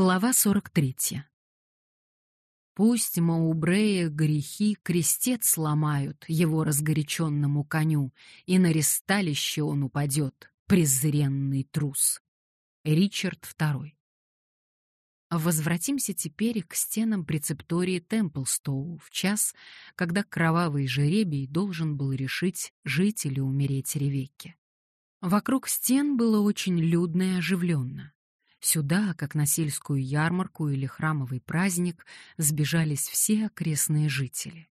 Глава 43. Пусть Маубрея грехи крестец сломают его разгоряченному коню, и на ресталище он упадет, презренный трус. Ричард II. Возвратимся теперь к стенам прецептории Темплстоу в час, когда кровавый жеребий должен был решить, жить или умереть Ревекке. Вокруг стен было очень людно и оживленно. Сюда, как на сельскую ярмарку или храмовый праздник, сбежались все окрестные жители.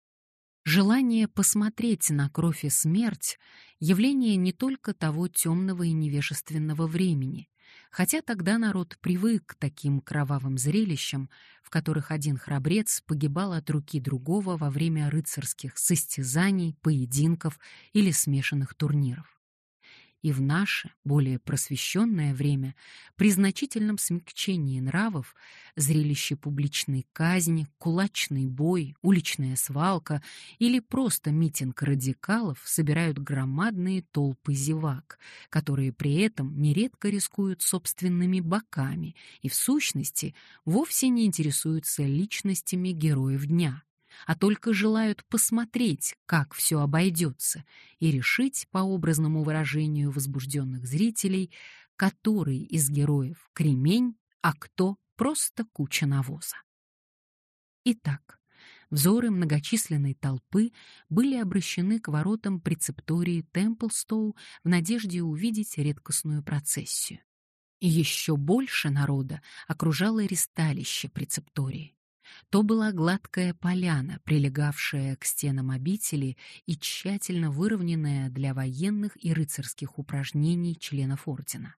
Желание посмотреть на кровь и смерть — явление не только того темного и невежественного времени, хотя тогда народ привык к таким кровавым зрелищам, в которых один храбрец погибал от руки другого во время рыцарских состязаний, поединков или смешанных турниров и в наше, более просвещенное время, при значительном смягчении нравов, зрелище публичной казни, кулачный бой, уличная свалка или просто митинг радикалов собирают громадные толпы зевак, которые при этом нередко рискуют собственными боками и, в сущности, вовсе не интересуются личностями героев дня а только желают посмотреть, как все обойдется, и решить, по образному выражению возбужденных зрителей, который из героев кремень, а кто просто куча навоза. Итак, взоры многочисленной толпы были обращены к воротам прецептории Темплстоу в надежде увидеть редкостную процессию. Еще больше народа окружало ристалище прецептории. То была гладкая поляна, прилегавшая к стенам обители и тщательно выровненная для военных и рыцарских упражнений членов ордена.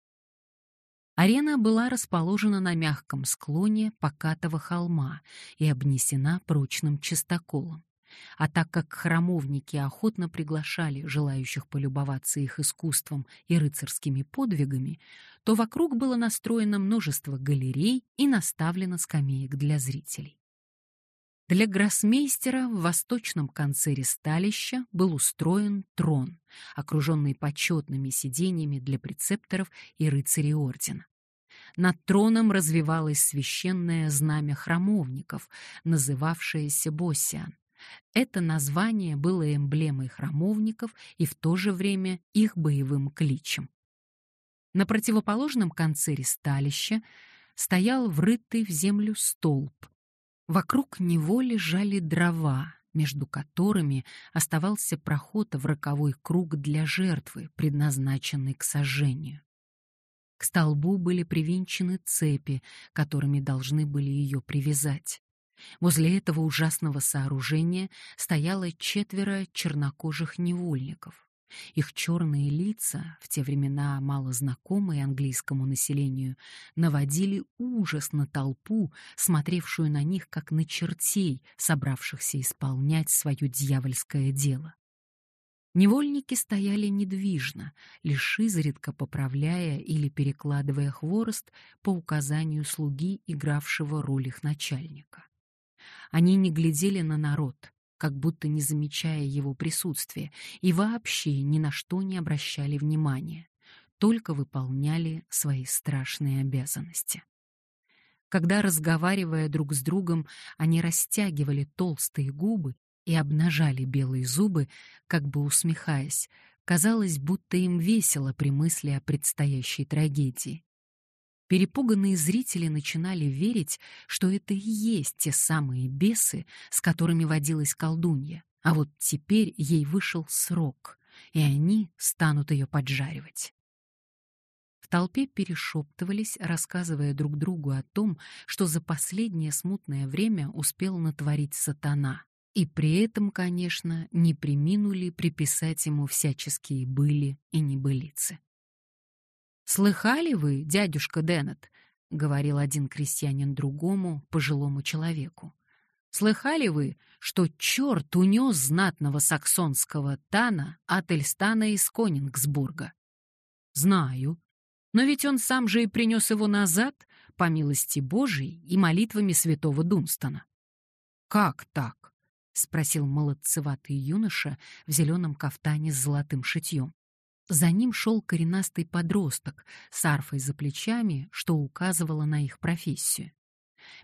Арена была расположена на мягком склоне покатого холма и обнесена прочным чистоколом. А так как храмовники охотно приглашали желающих полюбоваться их искусством и рыцарскими подвигами, то вокруг было настроено множество галерей и наставлено скамеек для зрителей. Для гроссмейстера в восточном конце ристалища был устроен трон, окруженный почетными сиденьями для прецепторов и рыцарей ордена. Над троном развивалось священное знамя храмовников, называвшееся Босиан. Это название было эмблемой храмовников и в то же время их боевым кличем. На противоположном конце ристалища стоял врытый в землю столб, Вокруг него лежали дрова, между которыми оставался проход в роковой круг для жертвы, предназначенной к сожжению. К столбу были привинчены цепи, которыми должны были ее привязать. Возле этого ужасного сооружения стояло четверо чернокожих невольников. Их черные лица, в те времена мало знакомые английскому населению, наводили ужас на толпу, смотревшую на них как на чертей, собравшихся исполнять свое дьявольское дело. Невольники стояли недвижно, лишь изредка поправляя или перекладывая хворост по указанию слуги, игравшего роль их начальника. Они не глядели на народ, как будто не замечая его присутствия, и вообще ни на что не обращали внимания, только выполняли свои страшные обязанности. Когда, разговаривая друг с другом, они растягивали толстые губы и обнажали белые зубы, как бы усмехаясь, казалось, будто им весело при мысли о предстоящей трагедии. Перепуганные зрители начинали верить, что это и есть те самые бесы, с которыми водилась колдунья, а вот теперь ей вышел срок, и они станут ее поджаривать. В толпе перешептывались, рассказывая друг другу о том, что за последнее смутное время успел натворить сатана, и при этом, конечно, не приминули приписать ему всяческие были и небылицы. «Слыхали вы, дядюшка Деннет?» — говорил один крестьянин другому, пожилому человеку. «Слыхали вы, что черт унес знатного саксонского Тана от Эльстана из Конингсбурга?» «Знаю. Но ведь он сам же и принес его назад, по милости Божией и молитвами святого Дунстона». «Как так?» — спросил молодцеватый юноша в зеленом кафтане с золотым шитьем. За ним шел коренастый подросток с арфой за плечами, что указывало на их профессию.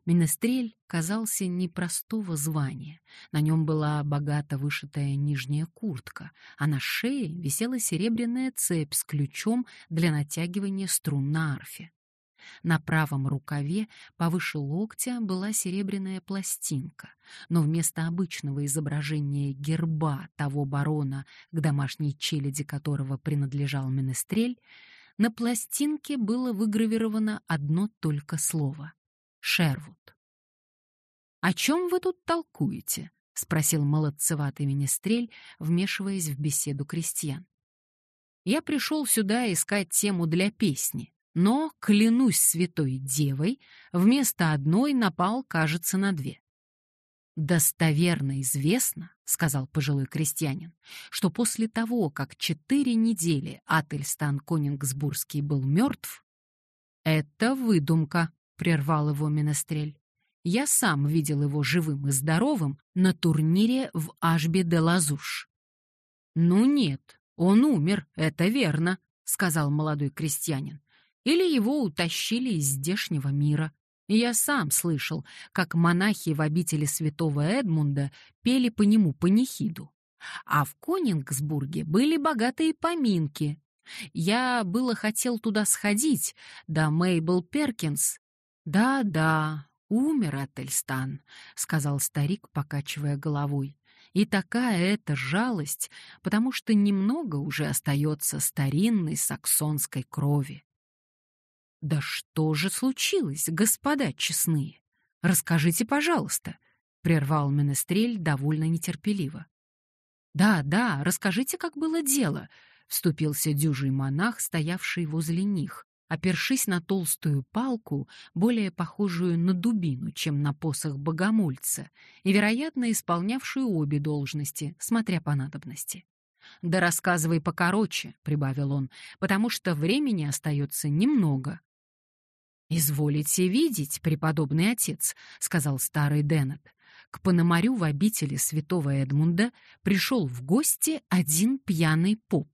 Менестрель казался непростого звания. На нем была богато вышитая нижняя куртка, а на шее висела серебряная цепь с ключом для натягивания струн на арфе. На правом рукаве повыше локтя была серебряная пластинка, но вместо обычного изображения герба того барона, к домашней челяди которого принадлежал Менестрель, на пластинке было выгравировано одно только слово — «Шервуд». «О чем вы тут толкуете?» — спросил молодцеватый Менестрель, вмешиваясь в беседу крестьян. «Я пришел сюда искать тему для песни, но, клянусь святой девой, вместо одной напал, кажется, на две. «Достоверно известно, — сказал пожилой крестьянин, — что после того, как четыре недели Ательстан Конингсбургский был мертв, «Это выдумка», — прервал его Менестрель. «Я сам видел его живым и здоровым на турнире в Ашбе де Лазуш». «Ну нет, он умер, это верно», — сказал молодой крестьянин или его утащили из здешнего мира. я сам слышал, как монахи в обители святого Эдмунда пели по нему панихиду. А в Конингсбурге были богатые поминки. Я было хотел туда сходить, да Мейбл Перкинс. Да-да, умер Ательстан, сказал старик, покачивая головой. И такая это жалость, потому что немного уже остается старинной саксонской крови. «Да что же случилось, господа честные? Расскажите, пожалуйста», — прервал Менестрель довольно нетерпеливо. «Да, да, расскажите, как было дело», — вступился дюжий монах, стоявший возле них, опершись на толстую палку, более похожую на дубину, чем на посох богомольца, и, вероятно, исполнявшую обе должности, смотря по надобности. «Да рассказывай покороче», — прибавил он, — «потому что времени остается немного». «Изволите видеть, преподобный отец», — сказал старый Деннет. К Пономарю в обители святого Эдмунда пришел в гости один пьяный поп.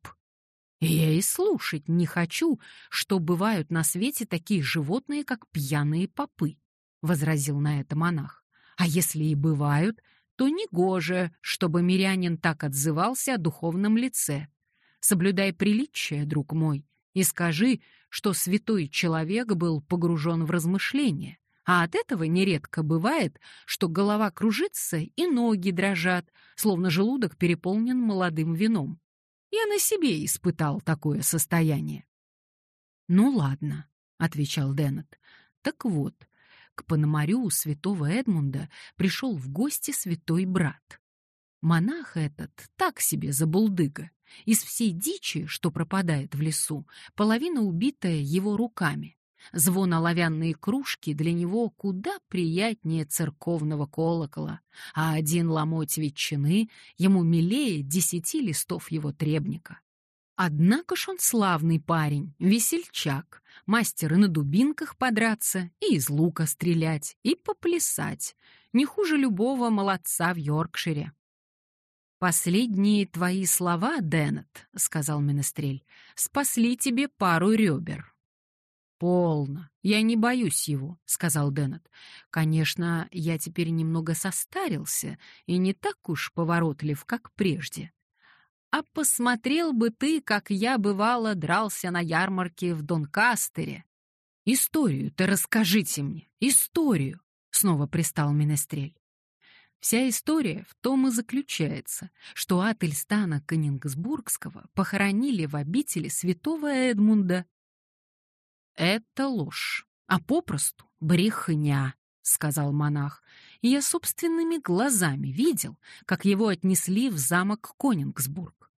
я и слушать не хочу, что бывают на свете такие животные, как пьяные попы, — возразил на это монах. А если и бывают, то негоже, чтобы мирянин так отзывался о духовном лице. Соблюдай приличие, друг мой, и скажи, что святой человек был погружен в размышления, а от этого нередко бывает, что голова кружится и ноги дрожат, словно желудок переполнен молодым вином. Я на себе испытал такое состояние. «Ну ладно», — отвечал Деннет. «Так вот, к Пономарю святого Эдмунда пришел в гости святой брат. Монах этот так себе забулдыга. Из всей дичи, что пропадает в лесу, половина убитая его руками. Звон оловянные кружки для него куда приятнее церковного колокола, а один ломоть ветчины ему милее десяти листов его требника. Однако ж он славный парень, весельчак, мастер и на дубинках подраться, и из лука стрелять, и поплясать, не хуже любого молодца в Йоркшире. «Последние твои слова, Деннет, — сказал Менестрель, — спасли тебе пару ребер». «Полно. Я не боюсь его», — сказал Деннет. «Конечно, я теперь немного состарился и не так уж поворотлив, как прежде. А посмотрел бы ты, как я, бывало, дрался на ярмарке в Донкастере. Историю-то расскажите мне, историю!» — снова пристал Менестрель. Вся история в том и заключается, что Ательстана Кенингсбургского похоронили в обители святого Эдмунда. «Это ложь, а попросту брехня», — сказал монах, я собственными глазами видел, как его отнесли в замок Конингсбург.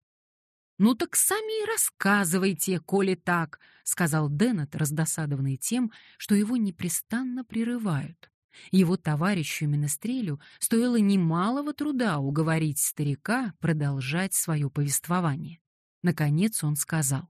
«Ну так сами и рассказывайте, коли так», — сказал Деннет, раздосадованный тем, что его непрестанно прерывают. Его товарищу Менестрелю стоило немалого труда уговорить старика продолжать свое повествование. Наконец он сказал.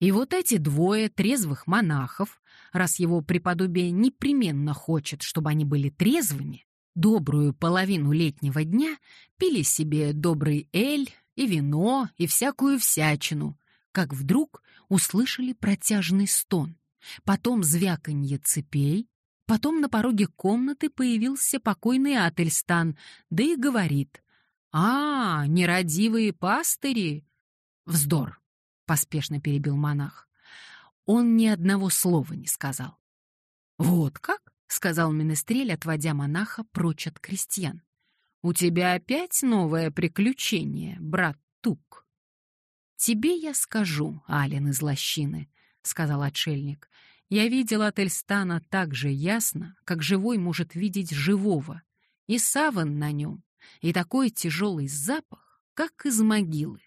И вот эти двое трезвых монахов, раз его преподобие непременно хочет, чтобы они были трезвыми, добрую половину летнего дня пили себе добрый эль и вино и всякую всячину, как вдруг услышали протяжный стон, потом звяканье цепей, потом на пороге комнаты появился покойный Ательстан, да и говорит «А, нерадивые пастыри!» «Вздор!» — поспешно перебил монах. Он ни одного слова не сказал. «Вот как?» — сказал Менестрель, отводя монаха прочь от крестьян. «У тебя опять новое приключение, брат Тук?» «Тебе я скажу, Ален из лощины», — сказал отшельник. «Я видел от Эльстана так же ясно, как живой может видеть живого, и саван на нем, и такой тяжелый запах, как из могилы.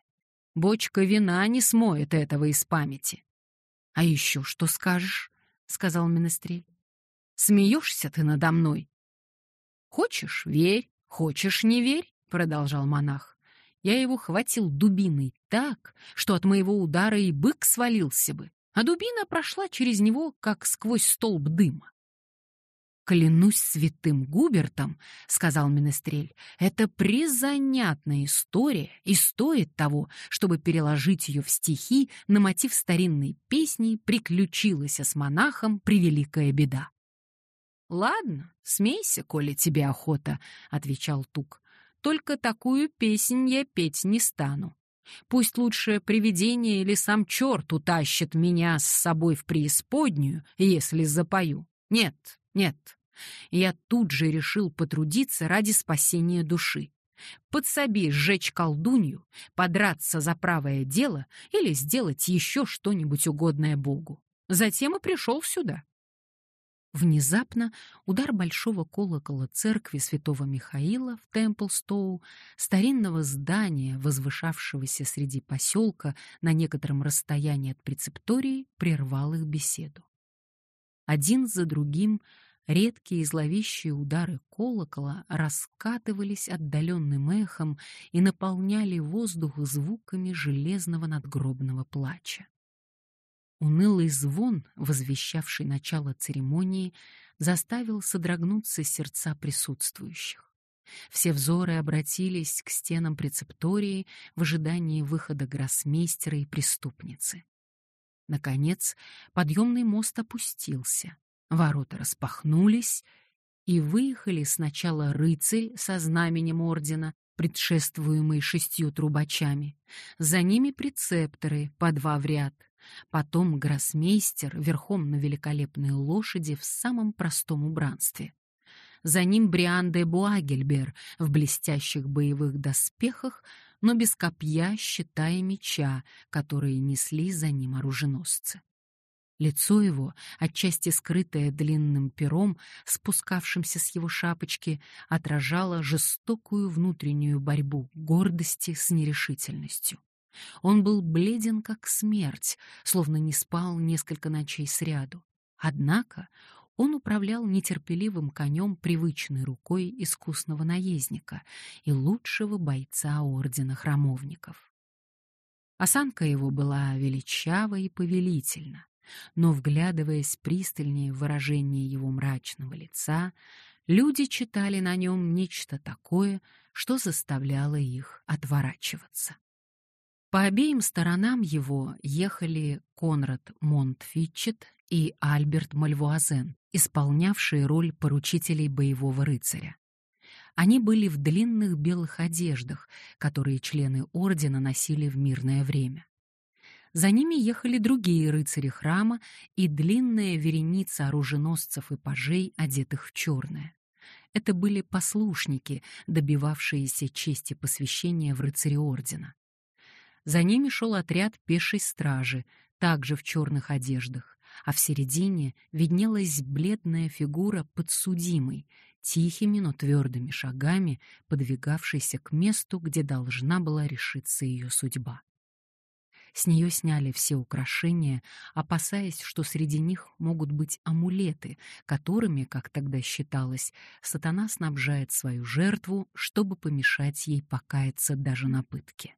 Бочка вина не смоет этого из памяти. — А еще что скажешь? — сказал Менестрель. — Смеешься ты надо мной? — Хочешь — верь, хочешь — не верь, — продолжал монах. Я его хватил дубиной так, что от моего удара и бык свалился бы, а дубина прошла через него, как сквозь столб дыма. «Клянусь святым Губертом», — сказал Менестрель, — «это призанятная история и стоит того, чтобы переложить ее в стихи на мотив старинной песни «Приключилась с монахом превеликая беда». «Ладно, смейся, коли тебе охота», — отвечал Тук. «Только такую песнь я петь не стану. Пусть лучше привидение или сам черт утащит меня с собой в преисподнюю, если запою. Нет, нет. Я тут же решил потрудиться ради спасения души. Подсоби сжечь колдунью, подраться за правое дело или сделать еще что-нибудь угодное Богу. Затем и пришел сюда. Внезапно удар большого колокола церкви святого Михаила в Темплстоу, старинного здания, возвышавшегося среди поселка на некотором расстоянии от прецептории, прервал их беседу. Один за другим Редкие зловещие удары колокола раскатывались отдаленным эхом и наполняли воздух звуками железного надгробного плача. Унылый звон, возвещавший начало церемонии, заставил содрогнуться сердца присутствующих. Все взоры обратились к стенам прецептории в ожидании выхода гроссмейстера и преступницы. Наконец, подъемный мост опустился. Ворота распахнулись, и выехали сначала рыцарь со знаменем ордена, предшествуемый шестью трубачами, за ними прецепторы по два в ряд, потом гроссмейстер верхом на великолепной лошади в самом простом убранстве. За ним Бриан де Буагельбер в блестящих боевых доспехах, но без копья, щита и меча, которые несли за ним оруженосцы. Лицо его, отчасти скрытое длинным пером, спускавшимся с его шапочки, отражало жестокую внутреннюю борьбу гордости с нерешительностью. Он был бледен, как смерть, словно не спал несколько ночей сряду. Однако он управлял нетерпеливым конем привычной рукой искусного наездника и лучшего бойца ордена храмовников. Осанка его была величава и повелительна но, вглядываясь пристальнее в выражение его мрачного лица, люди читали на нем нечто такое, что заставляло их отворачиваться. По обеим сторонам его ехали Конрад Монтфитчет и Альберт Мальвуазен, исполнявшие роль поручителей боевого рыцаря. Они были в длинных белых одеждах, которые члены ордена носили в мирное время. За ними ехали другие рыцари храма и длинная вереница оруженосцев и пажей, одетых в черное. Это были послушники, добивавшиеся чести посвящения в рыцари ордена. За ними шел отряд пешей стражи, также в черных одеждах, а в середине виднелась бледная фигура подсудимой, тихими, но твердыми шагами, подвигавшейся к месту, где должна была решиться ее судьба. С нее сняли все украшения, опасаясь, что среди них могут быть амулеты, которыми, как тогда считалось, сатана снабжает свою жертву, чтобы помешать ей покаяться даже на пытке.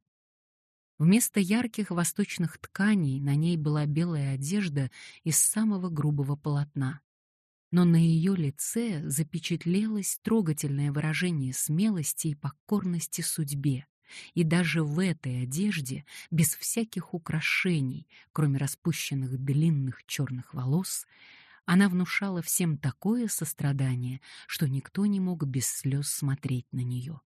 Вместо ярких восточных тканей на ней была белая одежда из самого грубого полотна. Но на ее лице запечатлелось трогательное выражение смелости и покорности судьбе, И даже в этой одежде, без всяких украшений, кроме распущенных длинных черных волос, она внушала всем такое сострадание, что никто не мог без слез смотреть на нее.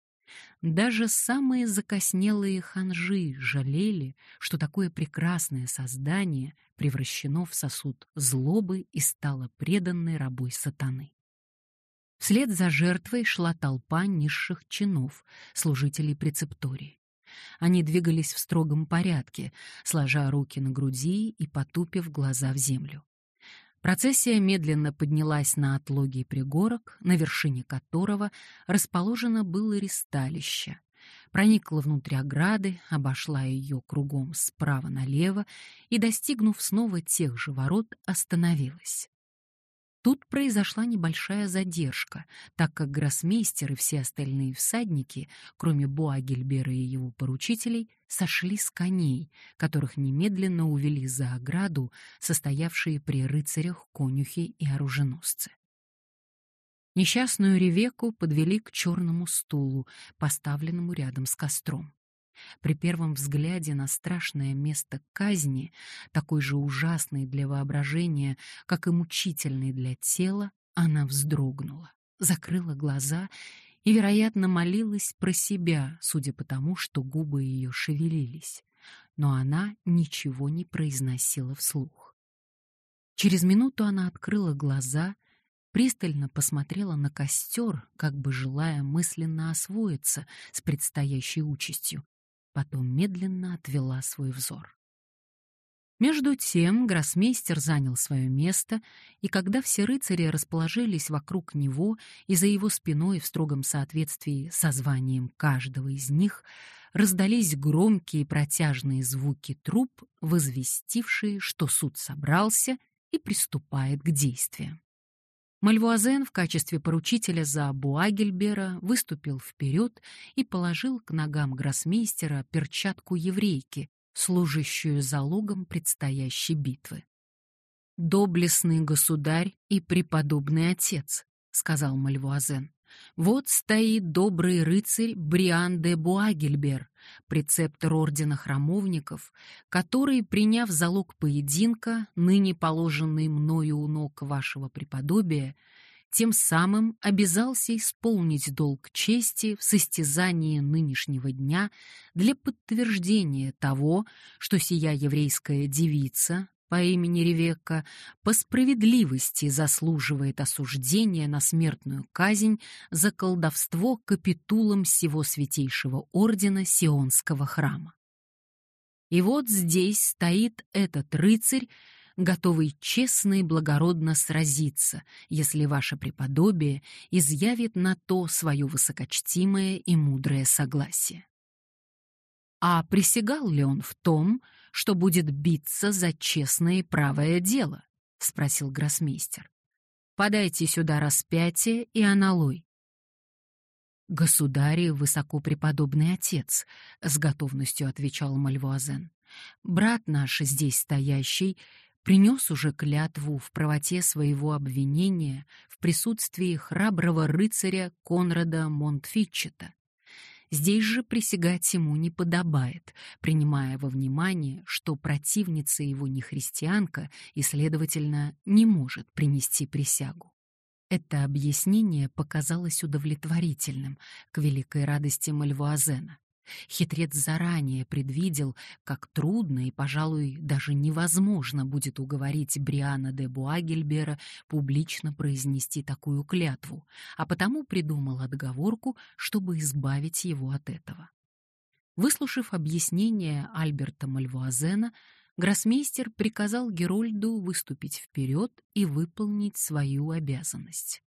Даже самые закоснелые ханжи жалели, что такое прекрасное создание превращено в сосуд злобы и стало преданной рабой сатаны. Вслед за жертвой шла толпа низших чинов, служителей прецептории. Они двигались в строгом порядке, сложа руки на груди и потупив глаза в землю. Процессия медленно поднялась на отлогий пригорок, на вершине которого расположено было ристалище. Проникла внутрь ограды, обошла ее кругом справа налево и, достигнув снова тех же ворот, остановилась. Тут произошла небольшая задержка, так как гроссмейстер и все остальные всадники, кроме Буагельбера и его поручителей, сошли с коней, которых немедленно увели за ограду состоявшие при рыцарях конюхи и оруженосцы. Несчастную Ревеку подвели к черному стулу, поставленному рядом с костром. При первом взгляде на страшное место казни, такой же ужасный для воображения, как и мучительный для тела, она вздрогнула, закрыла глаза и, вероятно, молилась про себя, судя по тому, что губы ее шевелились. Но она ничего не произносила вслух. Через минуту она открыла глаза, пристально посмотрела на костер, как бы желая мысленно освоиться с предстоящей участью, потом медленно отвела свой взор. Между тем гроссмейстер занял свое место, и когда все рыцари расположились вокруг него и за его спиной в строгом соответствии со званием каждого из них, раздались громкие протяжные звуки труп, возвестившие, что суд собрался и приступает к действиям. Мальвуазен в качестве поручителя за Буагельбера выступил вперед и положил к ногам гроссмейстера перчатку еврейки, служащую залогом предстоящей битвы. «Доблестный государь и преподобный отец», — сказал Мальвуазен. Вот стоит добрый рыцарь Бриан де Буагельбер, прецептор ордена храмовников, который, приняв залог поединка, ныне положенный мною у ног вашего преподобия, тем самым обязался исполнить долг чести в состязании нынешнего дня для подтверждения того, что сия еврейская девица, по имени Ревекка по справедливости заслуживает осуждения на смертную казнь за колдовство капитулом всего святейшего ордена Сионского храма. И вот здесь стоит этот рыцарь, готовый честно и благородно сразиться, если ваше преподобие изъявит на то свое высокочтимое и мудрое согласие. А присягал ли он в том, что будет биться за честное и правое дело? — спросил гроссмейстер. «Подайте сюда распятие и аналой». «Государь и высокопреподобный отец», — с готовностью отвечал Мальвуазен. «Брат наш, здесь стоящий, принес уже клятву в правоте своего обвинения в присутствии храброго рыцаря Конрада Монтфитчета. Здесь же присягать ему не подобает, принимая во внимание, что противница его не христианка и, следовательно, не может принести присягу. Это объяснение показалось удовлетворительным, к великой радости Мальвуазена. Хитрец заранее предвидел, как трудно и, пожалуй, даже невозможно будет уговорить Бриана де Буагельбера публично произнести такую клятву, а потому придумал отговорку, чтобы избавить его от этого. Выслушав объяснение Альберта Мальвуазена, гроссмейстер приказал Герольду выступить вперед и выполнить свою обязанность.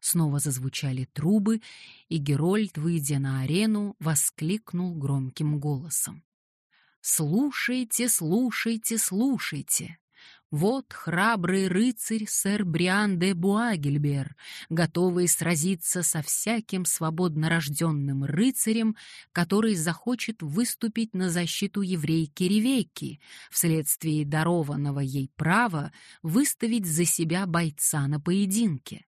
Снова зазвучали трубы, и Герольд, выйдя на арену, воскликнул громким голосом. «Слушайте, слушайте, слушайте! Вот храбрый рыцарь сэр Бриан де Буагельбер, готовый сразиться со всяким свободно рожденным рыцарем, который захочет выступить на защиту еврейки Ревейки, вследствие дарованного ей права выставить за себя бойца на поединке.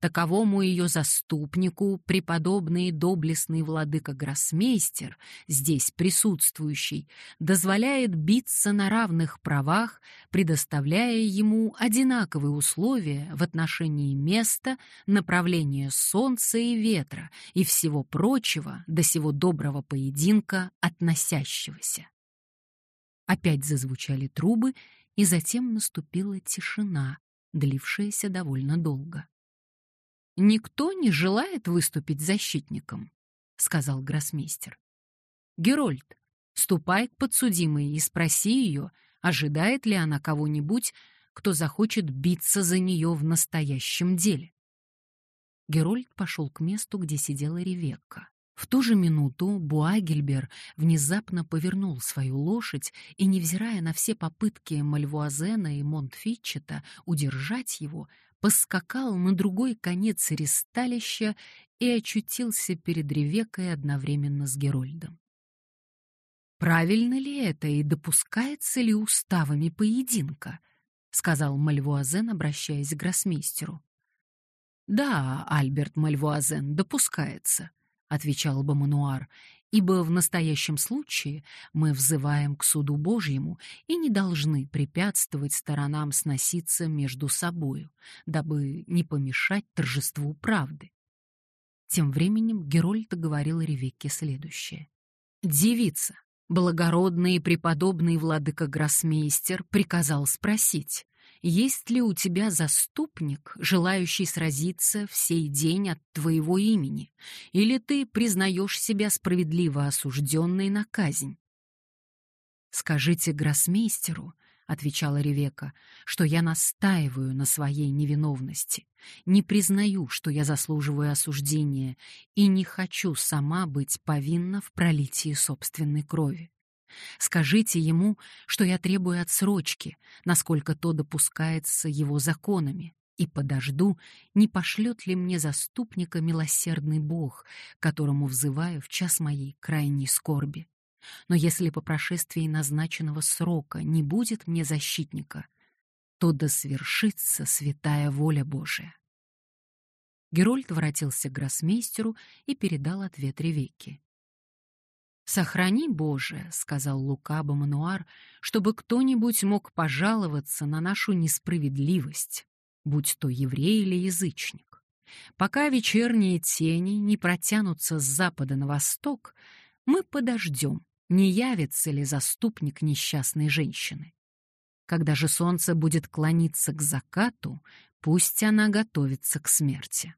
Таковому ее заступнику преподобный доблестный владыка Гроссмейстер, здесь присутствующий, дозволяет биться на равных правах, предоставляя ему одинаковые условия в отношении места, направления солнца и ветра и всего прочего до сего доброго поединка относящегося. Опять зазвучали трубы, и затем наступила тишина, длившаяся довольно долго. «Никто не желает выступить защитником», — сказал гроссмейстер. «Герольд, ступай к подсудимой и спроси ее, ожидает ли она кого-нибудь, кто захочет биться за нее в настоящем деле». Герольд пошел к месту, где сидела Ревекка. В ту же минуту Буагельбер внезапно повернул свою лошадь и, невзирая на все попытки Мальвуазена и Монтфитчета удержать его, поскакал на другой конец ресталища и очутился перед Ревекой одновременно с Герольдом. «Правильно ли это и допускается ли уставами поединка?» — сказал Мальвуазен, обращаясь к гроссмейстеру. «Да, Альберт Мальвуазен, допускается», — отвечал Бомануар, ибо в настоящем случае мы взываем к суду Божьему и не должны препятствовать сторонам сноситься между собою, дабы не помешать торжеству правды. Тем временем Герольд говорил Ревекке следующее. «Девица, благородный и преподобный владыка Гроссмейстер приказал спросить, есть ли у тебя заступник, желающий сразиться в сей день от твоего имени, или ты признаешь себя справедливо осужденной на казнь? «Скажите гроссмейстеру», — отвечала Ревека, — «что я настаиваю на своей невиновности, не признаю, что я заслуживаю осуждения, и не хочу сама быть повинна в пролитии собственной крови. Скажите ему, что я требую отсрочки, насколько то допускается его законами, и подожду, не пошлет ли мне заступника милосердный Бог, которому взываю в час моей крайней скорби. Но если по прошествии назначенного срока не будет мне защитника, то да свершится святая воля Божия. Герольд воротился к гроссмейстеру и передал ответ Ревекке. «Сохрани, Боже», — сказал Лука Бамануар, «чтобы кто-нибудь мог пожаловаться на нашу несправедливость, будь то еврей или язычник. Пока вечерние тени не протянутся с запада на восток, мы подождем, не явится ли заступник несчастной женщины. Когда же солнце будет клониться к закату, пусть она готовится к смерти».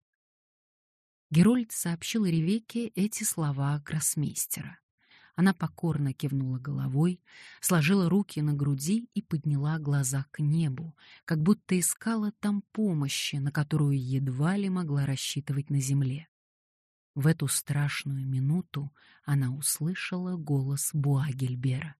Герольд сообщил Ревекке эти слова гроссмейстера. Она покорно кивнула головой, сложила руки на груди и подняла глаза к небу, как будто искала там помощи, на которую едва ли могла рассчитывать на земле. В эту страшную минуту она услышала голос Буагельбера.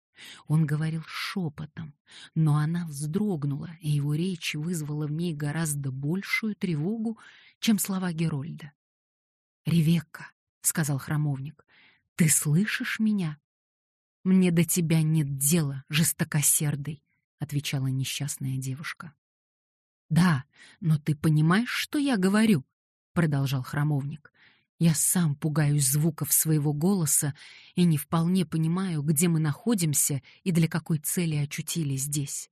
Он говорил шепотом, но она вздрогнула, и его речь вызвала в ней гораздо большую тревогу, чем слова Герольда. «Ревекка», — сказал храмовник, ты слышишь меня? Мне до тебя нет дела, жестокосердый, отвечала несчастная девушка. Да, но ты понимаешь, что я говорю? продолжал храмовник. Я сам пугаюсь звуков своего голоса и не вполне понимаю, где мы находимся и для какой цели очутились здесь.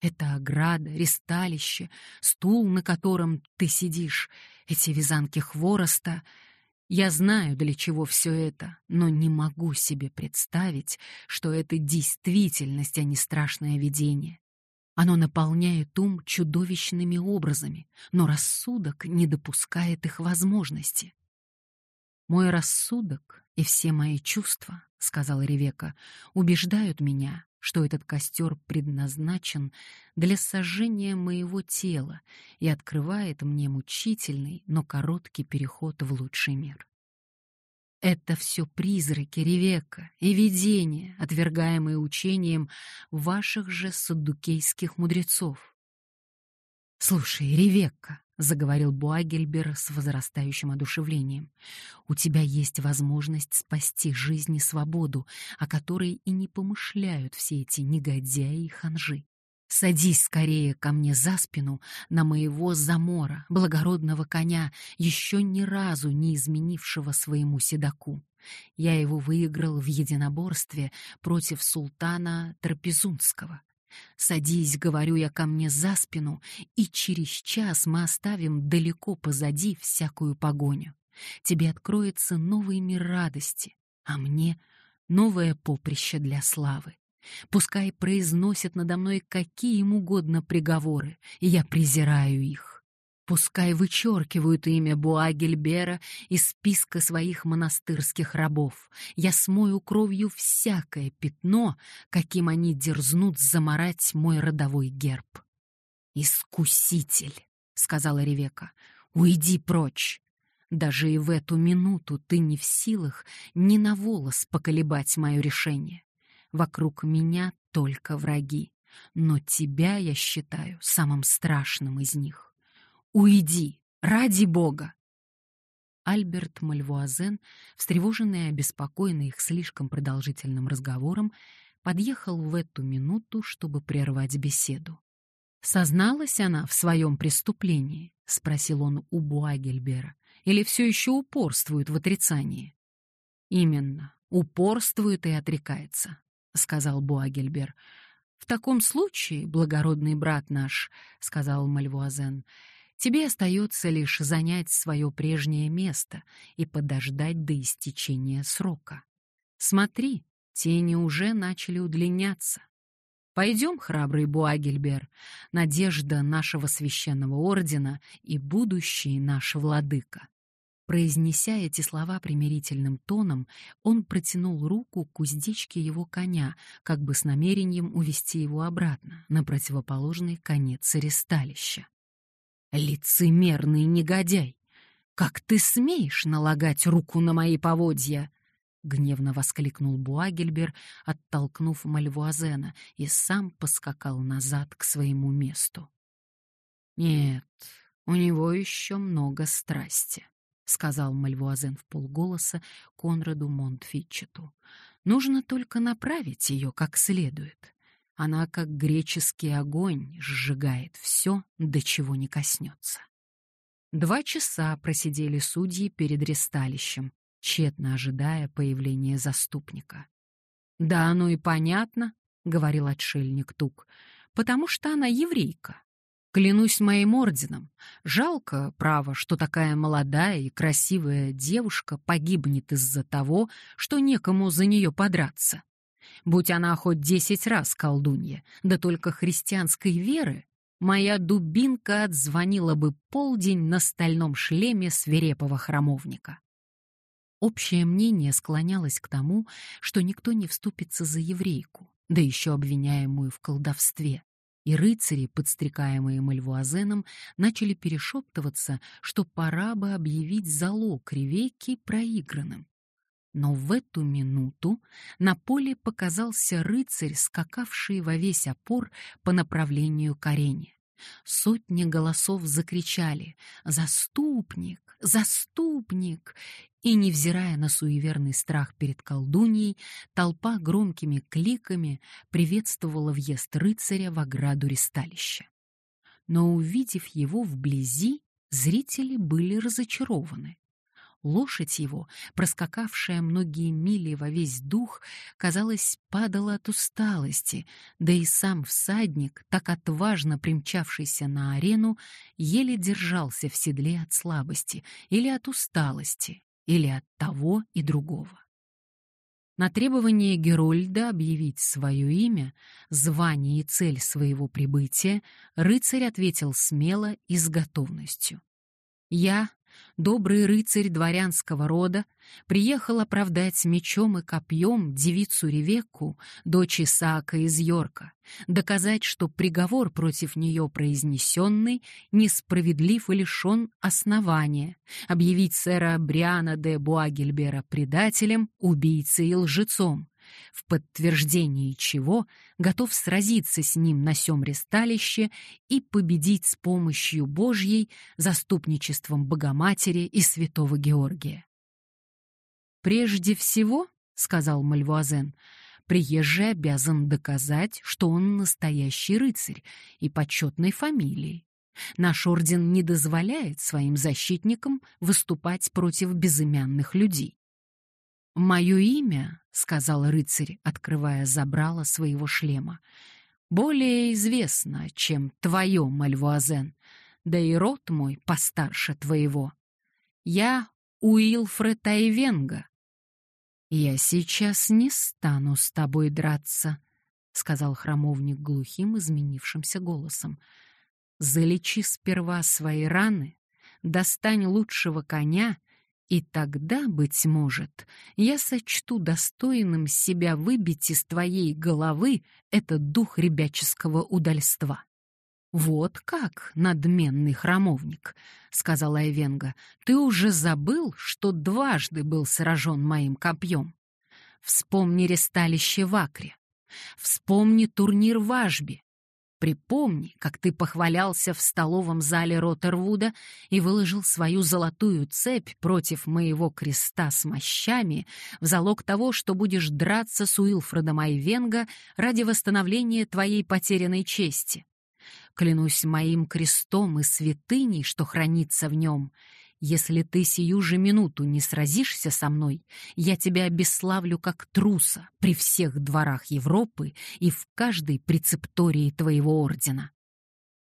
Это ограда, ристалище, стул, на котором ты сидишь, эти вязанки хвороста — я знаю, для чего все это, но не могу себе представить, что это действительность, а не страшное видение. Оно наполняет ум чудовищными образами, но рассудок не допускает их возможности. «Мой рассудок и все мои чувства, — сказала Ревека, — убеждают меня, что этот костер предназначен для сожжения моего тела и открывает мне мучительный, но короткий переход в лучший мир. Это все призраки Ревека и видения, отвергаемые учением ваших же саддукейских мудрецов. «Слушай, Ревекка», — заговорил Буагельбер с возрастающим одушевлением, «у тебя есть возможность спасти жизнь и свободу, о которой и не помышляют все эти негодяи и ханжи. Садись скорее ко мне за спину на моего замора, благородного коня, еще ни разу не изменившего своему седаку. Я его выиграл в единоборстве против султана Трапезунского. Садись, говорю я, ко мне за спину, и через час мы оставим далеко позади всякую погоню. Тебе откроется новый мир радости, а мне — новое поприще для славы. Пускай произносят надо мной какие им угодно приговоры, и я презираю их. Пускай вычеркивают имя Буагельбера из списка своих монастырских рабов. Я смою кровью всякое пятно, каким они дерзнут заморать мой родовой герб. «Искуситель», — сказала Ревека, — «уйди прочь. Даже и в эту минуту ты не в силах ни на волос поколебать мое решение. Вокруг меня только враги, но тебя я считаю самым страшным из них. Уйди, ради Бога!» Альберт Мальвуазен, встревоженный и обеспокоенный их слишком продолжительным разговором, подъехал в эту минуту, чтобы прервать беседу. «Созналась она в своем преступлении?» — спросил он у Буагельбера. «Или все еще упорствует в отрицании?» «Именно, упорствует и отрекается. — сказал Буагельбер. «В таком случае, благородный брат наш», — сказал Мальвуазен, — «тебе остается лишь занять свое прежнее место и подождать до истечения срока. Смотри, тени уже начали удлиняться. Пойдем, храбрый Буагельбер, надежда нашего священного ордена и будущий наш владыка». Произнеся эти слова примирительным тоном, он протянул руку к уздечке его коня, как бы с намерением увести его обратно, на противоположный конец аресталища. «Лицемерный негодяй! Как ты смеешь налагать руку на мои поводья?» — гневно воскликнул Буагельбер, оттолкнув Мальвуазена, и сам поскакал назад к своему месту. «Нет, у него еще много страсти», — сказал Мальвуазен в полголоса Конраду Монтфитчету. «Нужно только направить ее как следует. Она, как греческий огонь, сжигает все, до чего не коснется». Два часа просидели судьи перед ресталищем, тщетно ожидая появления заступника. «Да оно и понятно», — говорил отшельник Тук, — «потому что она еврейка. Клянусь моим орденом, жалко, право, что такая молодая и красивая девушка погибнет из-за того, что некому за нее подраться. Будь она хоть десять раз колдунья, да только христианской веры, моя дубинка отзвонила бы полдень на стальном шлеме свирепого храмовника. Общее мнение склонялось к тому, что никто не вступится за еврейку, да еще обвиняемую в колдовстве и рыцари, подстрекаемые Мальвуазеном, начали перешептываться, что пора бы объявить залог Ревекки проигранным. Но в эту минуту на поле показался рыцарь, скакавший во весь опор по направлению к арене. Сотни голосов закричали «Заступник! Заступник!» И, невзирая на суеверный страх перед колдуньей, толпа громкими кликами приветствовала въезд рыцаря в ограду ресталища. Но, увидев его вблизи, зрители были разочарованы. Лошадь его, проскакавшая многие мили во весь дух, казалось, падала от усталости, да и сам всадник, так отважно примчавшийся на арену, еле держался в седле от слабости или от усталости, или от того и другого. На требование Герольда объявить свое имя, звание и цель своего прибытия рыцарь ответил смело и с готовностью. «Я, добрый рыцарь дворянского рода, приехал оправдать мечом и копьем девицу Ревекку, дочь Исаака из Йорка, доказать, что приговор против нее произнесенный несправедлив и лишен основания, объявить сэра Бриана де Буагельбера предателем, убийцей и лжецом, в подтверждении чего готов сразиться с ним на сём ресталище и победить с помощью Божьей, заступничеством Богоматери и святого Георгия. «Прежде всего, — сказал Мальвуазен, — приезжий обязан доказать, что он настоящий рыцарь и почетной фамилии. Наш орден не дозволяет своим защитникам выступать против безымянных людей. «Мое имя», — сказал рыцарь, открывая забрало своего шлема, — «более известно, чем твое, Мальвуазен, да и род мой постарше твоего. Я Уилфред Айвенга». «Я сейчас не стану с тобой драться», — сказал храмовник глухим, изменившимся голосом. Залечи сперва свои раны, достань лучшего коня, и тогда, быть может, я сочту достойным себя выбить из твоей головы этот дух ребяческого удальства. «Вот как, надменный храмовник», — сказала Эвенга, — «ты уже забыл, что дважды был сражен моим копьем. Вспомни ресталище в Акре, вспомни турнир в Ажбе, Припомни, как ты похвалялся в столовом зале Роттервуда и выложил свою золотую цепь против моего креста с мощами в залог того, что будешь драться с Уилфредом Айвенга ради восстановления твоей потерянной чести. Клянусь моим крестом и святыней, что хранится в нем, если ты сию же минуту не сразишься со мной, я тебя обесславлю как труса при всех дворах Европы и в каждой прецептории твоего ордена».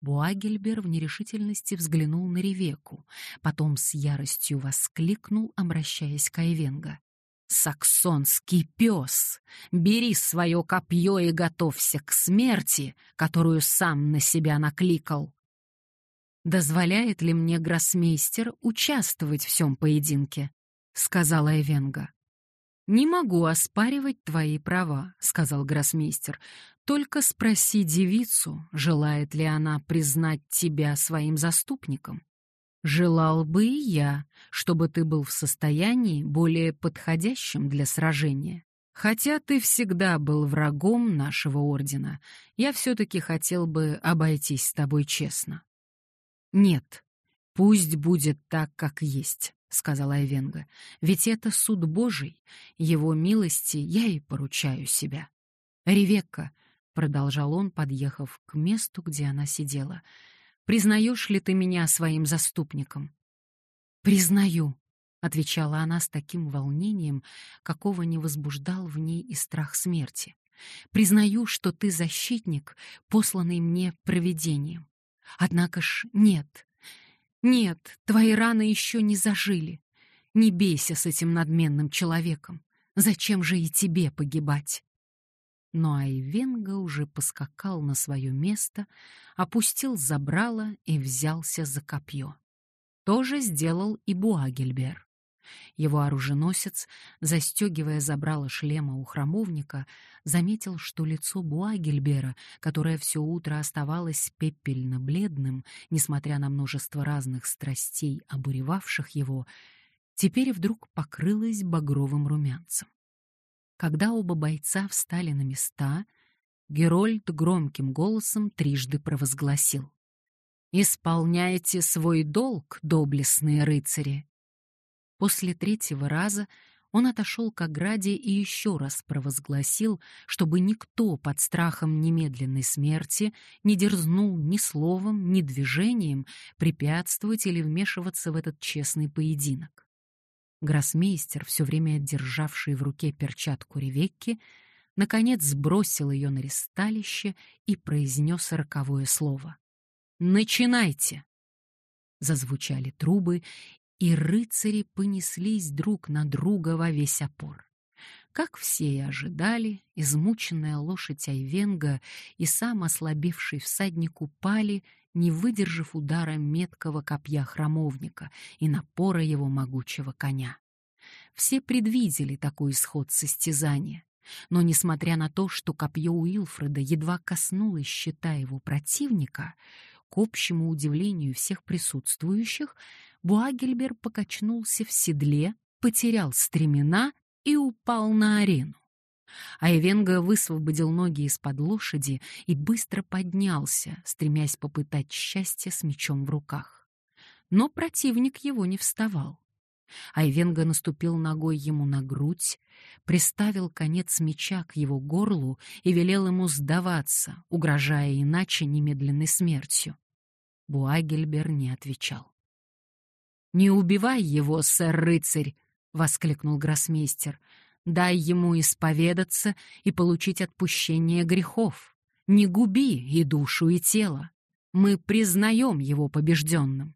Буагельбер в нерешительности взглянул на Ревеку, потом с яростью воскликнул, обращаясь к Айвенга. «Саксонский пес! Бери свое копье и готовься к смерти, которую сам на себя накликал!» «Дозволяет ли мне гроссмейстер участвовать в всем поединке?» — сказала Эвенга. «Не могу оспаривать твои права», — сказал гроссмейстер. «Только спроси девицу, желает ли она признать тебя своим заступником. Желал бы и я, чтобы ты был в состоянии более подходящим для сражения. Хотя ты всегда был врагом нашего ордена, я все-таки хотел бы обойтись с тобой честно». «Нет, пусть будет так, как есть», — сказала Эвенга. «Ведь это суд Божий, его милости я и поручаю себя». «Ревекка», — продолжал он, подъехав к месту, где она сидела, — «признаешь ли ты меня своим заступником?» «Признаю», — отвечала она с таким волнением, какого не возбуждал в ней и страх смерти. «Признаю, что ты защитник, посланный мне провидением. Однако ж нет. Нет, твои раны еще не зажили. Не бейся с этим надменным человеком. Зачем же и тебе погибать? Но Айвенга уже поскакал на свое место, опустил забрало и взялся за копье. То же сделал и Буагельбер. Его оруженосец, застегивая забрало шлема у храмовника, заметил, что лицо Буагельбера, которое все утро оставалось пепельно-бледным, несмотря на множество разных страстей, обуревавших его, теперь вдруг покрылось багровым румянцем. Когда оба бойца встали на места, Герольд громким голосом трижды провозгласил. «Исполняйте свой долг, доблестные рыцари!» После третьего раза он отошел к ограде и еще раз провозгласил, чтобы никто под страхом немедленной смерти не дерзнул ни словом, ни движением препятствовать или вмешиваться в этот честный поединок. Гроссмейстер, все время державший в руке перчатку Ревекки, наконец сбросил ее на ресталище и произнес роковое слово. «Начинайте!» Зазвучали трубы, и рыцари понеслись друг на друга во весь опор. Как все и ожидали, измученная лошадь Айвенга и сам ослабевший всадник упали, не выдержав удара меткого копья храмовника и напора его могучего коня. Все предвидели такой исход состязания, но, несмотря на то, что копье Уилфреда едва коснулось щита его противника, к общему удивлению всех присутствующих, Буагельбер покачнулся в седле, потерял стремена и упал на арену. Айвенга высвободил ноги из-под лошади и быстро поднялся, стремясь попытать счастье с мечом в руках. Но противник его не вставал. Айвенга наступил ногой ему на грудь, приставил конец меча к его горлу и велел ему сдаваться, угрожая иначе немедленной смертью. Буагельбер не отвечал. «Не убивай его, сэр-рыцарь!» — воскликнул гроссмейстер. «Дай ему исповедаться и получить отпущение грехов. Не губи и душу, и тело. Мы признаем его побежденным».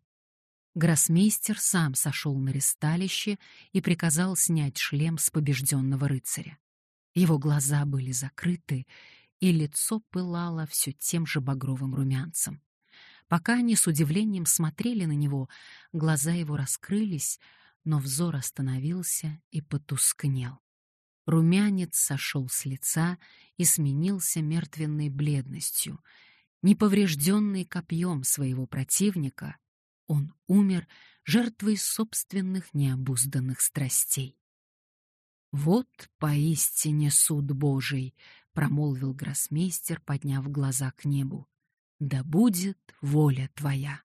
Гроссмейстер сам сошел на ресталище и приказал снять шлем с побежденного рыцаря. Его глаза были закрыты, и лицо пылало все тем же багровым румянцем. Пока они с удивлением смотрели на него, глаза его раскрылись, но взор остановился и потускнел. Румянец сошел с лица и сменился мертвенной бледностью. Неповрежденный копьем своего противника, он умер жертвой собственных необузданных страстей. «Вот поистине суд Божий», — промолвил гроссмейстер, подняв глаза к небу. «Да будет воля твоя».